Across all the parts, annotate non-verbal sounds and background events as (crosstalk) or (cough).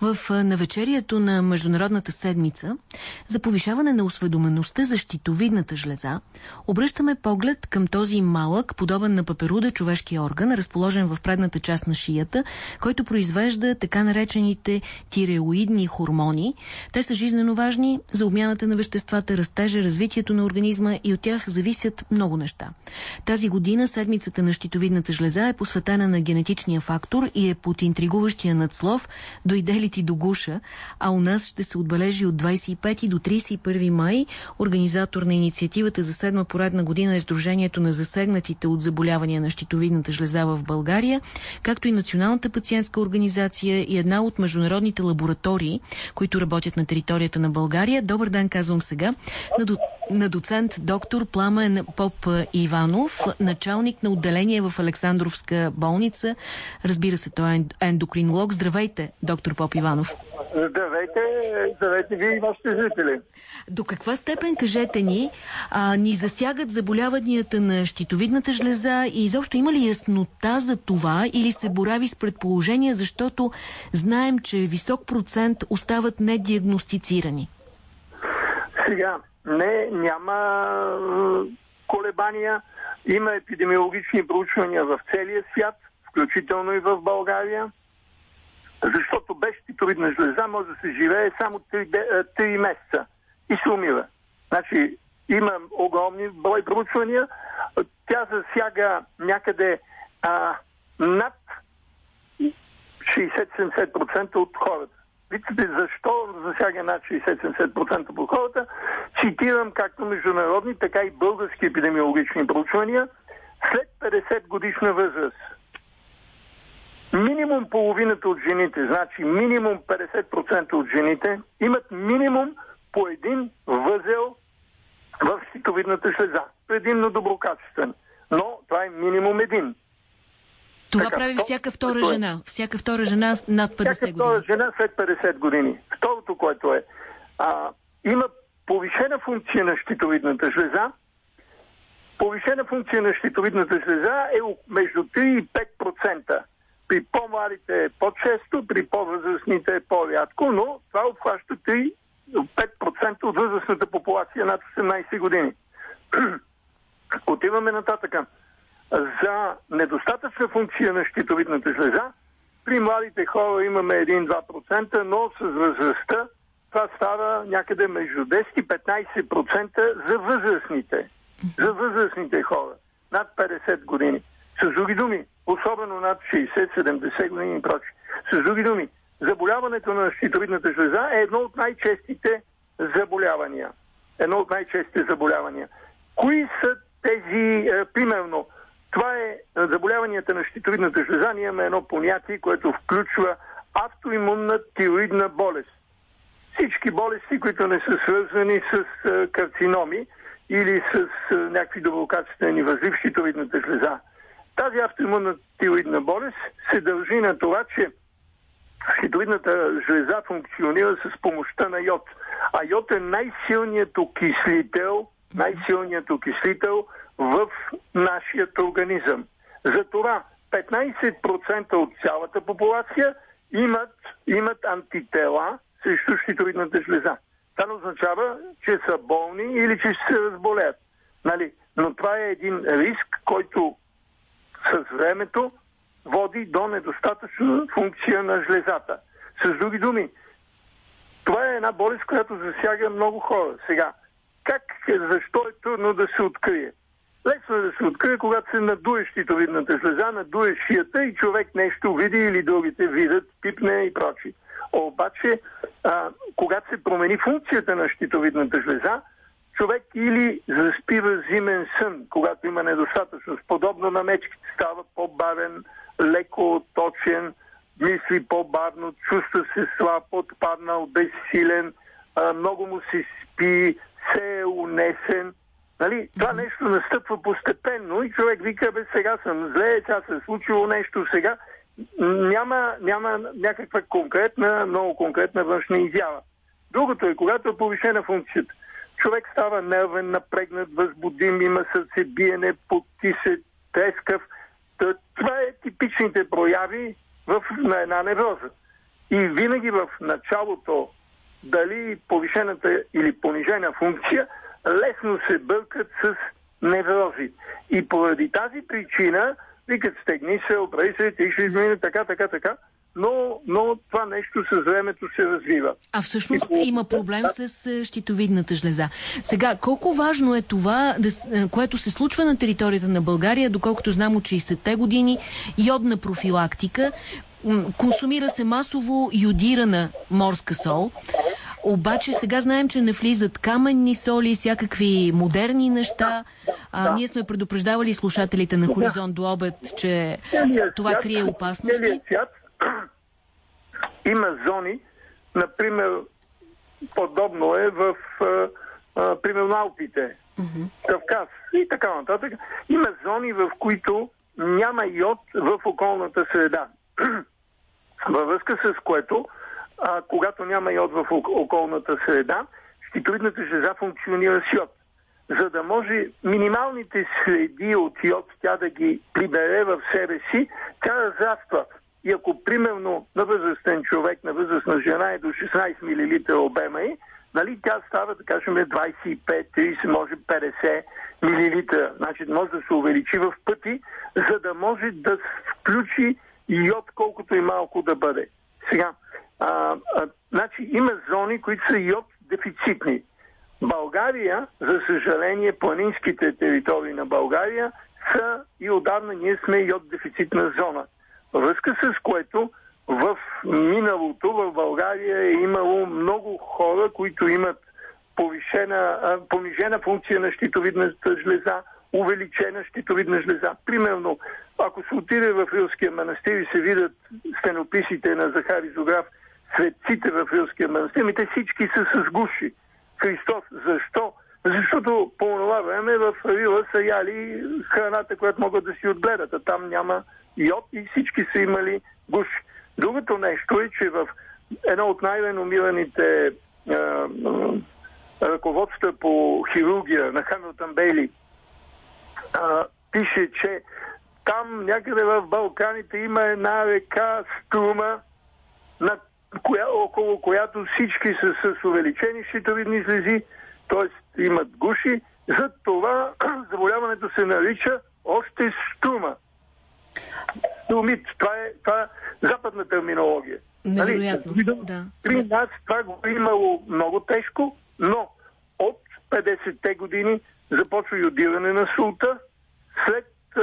В навечерието на Международната седмица за повишаване на осведомеността за щитовидната жлеза обръщаме поглед към този малък, подобен на паперуда човешки орган, разположен в предната част на шията, който произвежда така наречените тиреоидни хормони. Те са жизненно важни за обмяната на веществата, растежа, развитието на организма и от тях зависят много неща. Тази година седмицата на щитовидната жлеза е посветена на генетичния фактор и е под интригуващия надслов «Дойде ли ти до гуша», а у нас ще се отбележи от 25 до 31 май. Организатор на инициативата за седма поредна година е Сдружението на засегнатите от заболявания на щитовидната жлеза в България, както и Националната пациентска организация и една от международните лаборатории, които работят на територията на България. Добър ден, казвам сега, на, на доцент доктор Пламен Поп Иванов, началник на отделение в Александровска болница. Разбира се, той е ендокринолог. Здравейте, доктор Поп Иванов. Здравейте, здравейте вие и вашите зрители. До каква степен, кажете ни, а, ни засягат заболяванията на щитовидната жлеза и изобщо има ли яснота за това или се борави с предположения, защото знаем, че висок процент остават недиагностицирани? Сега, не, няма колебания. Има епидемиологични проучвания в целия свят, включително и в България. Защото без щитовидна жлеза може да се живее само 3, 3 месеца и се умира. Значи има огромни брой проучвания. Тя засяга някъде а, над 60-70% от хората. Вижте защо засяга над 60-70% от хората. Цитирам както международни, така и български епидемиологични проучвания. След 50 годишна възраст минимум половината от жените, значи минимум 50% от жените, имат минимум по един възел в щитовидната жлеза. Предимно доброкачествен. Но това е минимум един. Това така, прави всяка втора е, жена. Всяка втора жена над 50 всяка години. Всяка втора жена след 50 години. Второто, което е, а, има повишена функция на щитовидната жлеза. Повишена функция на щитовидната жлеза е между 3 и 5%. При по-малите е по-често, при по-възрастните е по-рядко, но това обхваща 3-5% от възрастната популация над 18 години. (clears throat) Отиваме нататъка. За недостатъчна функция на щитовидната жлеза, при младите хора имаме 1-2%, но с възрастта това става някъде между 10 и 15% за възрастните. За възрастните хора. Над 50 години. С други думи, особено над 60-70 години и прочи. С други думи, заболяването на щитовидната жлеза е едно от най-честите заболявания. Едно от най-честите заболявания. Кои са тези, е, примерно, това е заболяванията на щитовидната жлеза. Ние имаме едно понятие, което включва автоимунна тироидна болест. Всички болести, които не са свързани с карциноми или с някакви доброкачествени възли в щитовидната жлеза. Тази автоимунна тироидна болест се дължи на това, че щитовидната жлеза функционира с помощта на йод. А йод е най-силният окислител, най-силният окислител в нашия организъм. Затова 15% от цялата популация имат, имат антитела срещу щитовидната жлеза. Това означава, че са болни или че ще се разболеят. Нали? Но това е един риск, който с времето води до недостатъчна функция на жлезата. С други думи, това е една болест, която засяга много хора. Сега, как, защо е трудно да се открие? Лесно е да се открие, когато се надуе щитовидната жлеза, надуе шията и човек нещо види или другите видят, пипне и прочи. Обаче, а, когато се промени функцията на щитовидната жлеза, човек или заспива зимен сън, когато има недостатъчност. Подобно на мечките става по-бавен, леко точен, мисли по-бавно, чувства се слаб, отпаднал, безсилен, много му се спи, се е унесен. Нали? Това нещо настъпва постепенно и човек вика, бе, сега съм зле, сега се е случило нещо сега. Няма, няма някаква конкретна, много конкретна външна изява. Другото е, когато е повишена функцията човек става нервен, напрегнат, възбудим, има сърцебиене, поти се, трескав. Това е типичните прояви в, на една невроза. и винаги в началото дали повишената или понижена функция лесно се бъркат с неврози. И поради тази причина викат стегни се, оправи се, ти ще измине така, така, така но, но това нещо с времето се развива. А всъщност и, има проблем с е, щитовидната жлеза. Сега, колко важно е това, да, е, което се случва на територията на България, доколкото знам от 60-те години, йодна профилактика, консумира се масово йодирана морска сол, обаче сега знаем, че не влизат каменни соли, всякакви модерни неща. А, ние сме предупреждавали слушателите на Хоризонт до обед, че това крие опасности. (clears throat) Има зони, например, подобно е в а, а, примерно Алпите, mm-hmm. Кавказ и така нататък. Има зони, в които няма йод в околната среда. (clears throat) Във връзка с което, а, когато няма йод в околната среда, щитовидната жлеза функционира с йод. За да може минималните следи от йод тя да ги прибере в себе си, тя разраства и ако примерно на възрастен човек, на възрастна жена е до 16 мл обема и, нали, тя става, да кажем, 25, 30, може 50 мл. Значи може да се увеличи в пъти, за да може да включи йод колкото и малко да бъде. Сега, а, а, значи има зони, които са йод дефицитни. България, за съжаление, планинските територии на България са и отдавна ние сме йод дефицитна зона връзка с което в миналото в България е имало много хора, които имат повишена, понижена функция на щитовидната жлеза, увеличена щитовидна жлеза. Примерно, ако се отиде в Рилския манастир и се видят стенописите на Захари Зограф, светците в Рилския манастир, ми те всички са с гуши. Христос. Защо? Защото по това време в Рила са яли храната, която могат да си отгледат, а там няма йод и всички са имали гуш. Другото нещо е, че в едно от най-реномираните ръководства по хирургия на Хамилтън Бейли а, пише, че там някъде в Балканите има една река Струма, на коя, около която всички са с увеличени щитовидни слези, т.е. имат гуши. За това (clears throat) заболяването се нарича още струма. Думит, това е, това е западна терминология. Нали? Невероятно, нали? да. При нас това го е имало много тежко, но от 50-те години започва йодиране на султа. След е,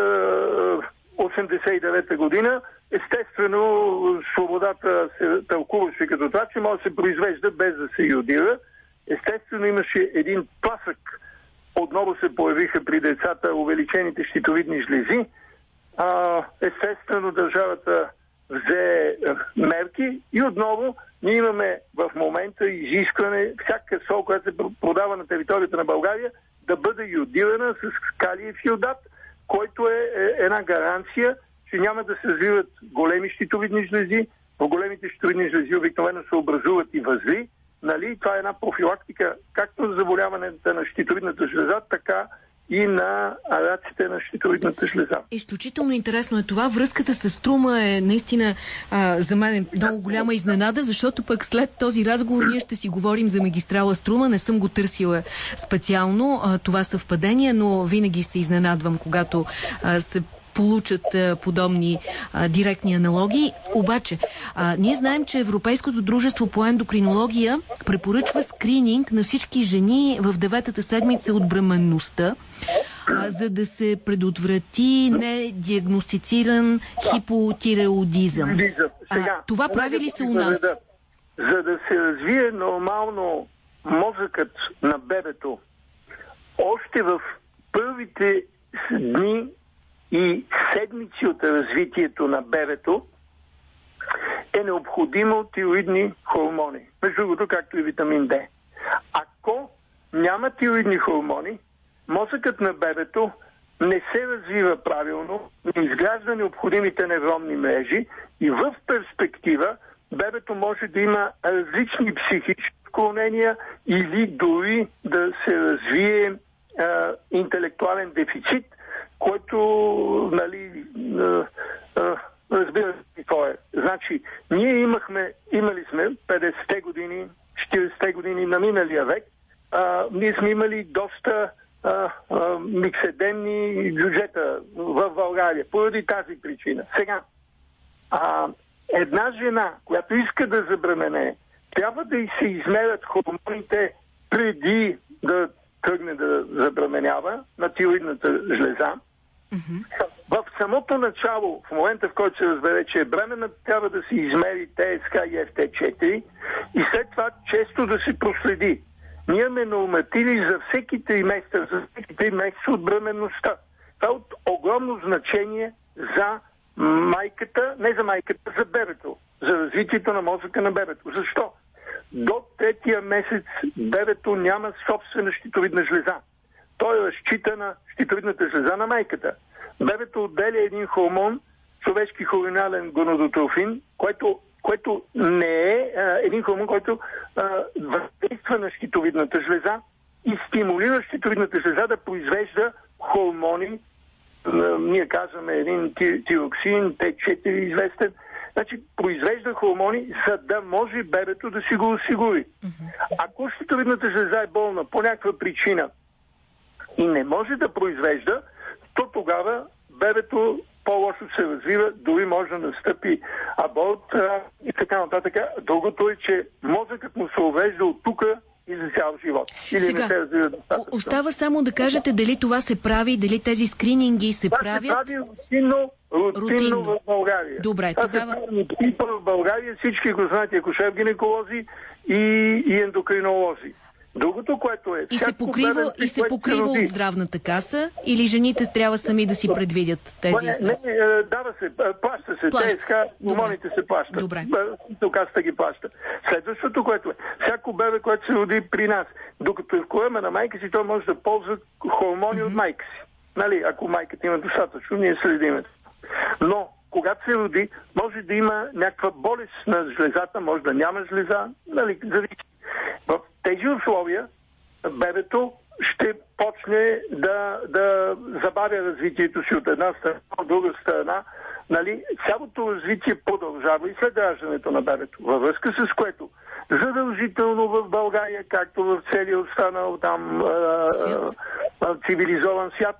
89-та година, естествено, свободата се тълкуваше като това, че може да се произвежда без да се йодира. Естествено, имаше един пласък. Отново се появиха при децата увеличените щитовидни жлези а, естествено държавата взе мерки и отново ние имаме в момента изискване всяка сол, която се продава на територията на България, да бъде йодирана с калиев йодат, който е, е една гаранция, че няма да се развиват големи щитовидни жлези. В големите щитовидни жлези обикновено се образуват и възли. Нали? Това е една профилактика както за заболяването на щитовидната жлеза, така и на араците на щитовидната жлеза. Изключително интересно е това. Връзката с Струма е наистина а, за мен е много голяма изненада, защото пък след този разговор ние ще си говорим за магистрала Струма. Не съм го търсила специално а, това съвпадение, но винаги се изненадвам, когато а, се получат а, подобни а, директни аналогии. Обаче, а, ние знаем, че Европейското дружество по ендокринология препоръчва скрининг на всички жени в деветата седмица от бременността, а, за да се предотврати недиагностициран хипотиреодизъм. А, това прави ли се у нас? За да се развие нормално мозъкът на бебето, още в първите дни и седмици от развитието на бебето е необходимо тироидни хормони. Между другото, както и витамин D. Ако няма тироидни хормони, мозъкът на бебето не се развива правилно, не изгражда необходимите невронни мрежи и в перспектива бебето може да има различни психически отклонения или дори да се развие а, интелектуален дефицит, който нали, разбира се какво е. Значи, ние имахме, имали сме 50-те години, 40-те години на миналия век, а, ние сме имали доста а, а, микседенни бюджета в България, поради тази причина. Сега, а, една жена, която иска да забремене, трябва да и се измерят хормоните преди да тръгне да забременява на тироидната жлеза. Mm-hmm. В самото начало, в момента в който се разбере, че е бременна, трябва да се измери ТСК и FT4 и след това често да се проследи. Ние имаме нормативи за всеки 3 месеца, за всеки 3 месеца от бременността. Това е от огромно значение за майката, не за майката, за бебето, за развитието на мозъка на бебето. Защо? До третия месец бебето няма собствена щитовидна жлеза. Той е разчита на щитовидната жлеза на майката. Бебето отделя един хормон, човешки хормонален гонодотрофин, който, който не е а, един хормон, който а, въздейства на щитовидната жлеза и стимулира щитовидната жлеза да произвежда хормони, а, ние казваме един тироксин, Т4 известен, Значи произвежда хормони, за да може бебето да си го осигури. Ако щитовидната жлеза е болна по някаква причина и не може да произвежда, то тогава бебето по-лошо се развива, дори може да настъпи аборт и така нататък. Другото е, че мозъкът му се увежда от тук и за цял живот. Или Сега, не се развива достатъчно. Остава само да кажете дали това се прави, дали тези скрининги се това правят. Това се прави рутинно, рутинно, рутинно. в България. Добре, това тогава... се прави в България всички го знаете, акушер-гинеколози и, и ендокринолози. Другото, което е... И се покрива, бебе, и се покрива от здравната каса или жените трябва сами да си предвидят тези Не, не, не дава се, плаща се. Плаща. ТСК, хормоните се плащат. Добре. Касата ги плаща. Следващото, което е, всяко бебе, което се роди при нас, докато е в корема на майка си, той може да ползва хормони mm-hmm. от майка си. Нали, ако майката има достатъчно, ние следиме. Но, когато се роди, може да има някаква болест на жлезата, може да няма жлеза, нали, зависи в тези условия бебето ще почне да, да забавя развитието си от една страна, от друга страна. Нали, цялото развитие продължава и след раждането на бебето. Във връзка с което задължително в България, както в целия останал там свят. а, цивилизован свят,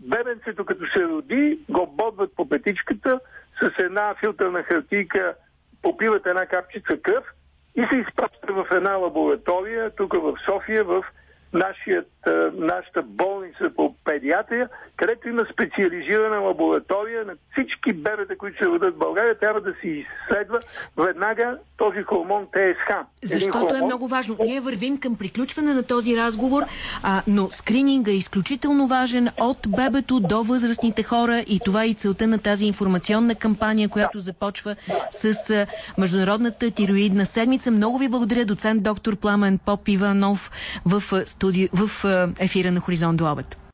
бебенцето като се роди, го бодват по петичката с една филтърна хартийка, попиват една капчица кръв и се изпраща в една лаборатория, тук в София, в нашият, нашата болница по педиатрия, където има специализирана лаборатория на всички бебета, които се родят в България, трябва да се изследва веднага този хормон ТСХ. Защото е хормон... е много важно. Ние вървим към приключване на този разговор, а, но скрининга е изключително важен от бебето до възрастните хора и това е и целта на тази информационна кампания, която да. започва с а, Международната тироидна седмица. Много ви благодаря, доцент доктор Пламен Поп Иванов в студио, в ефира на Хоризонт до.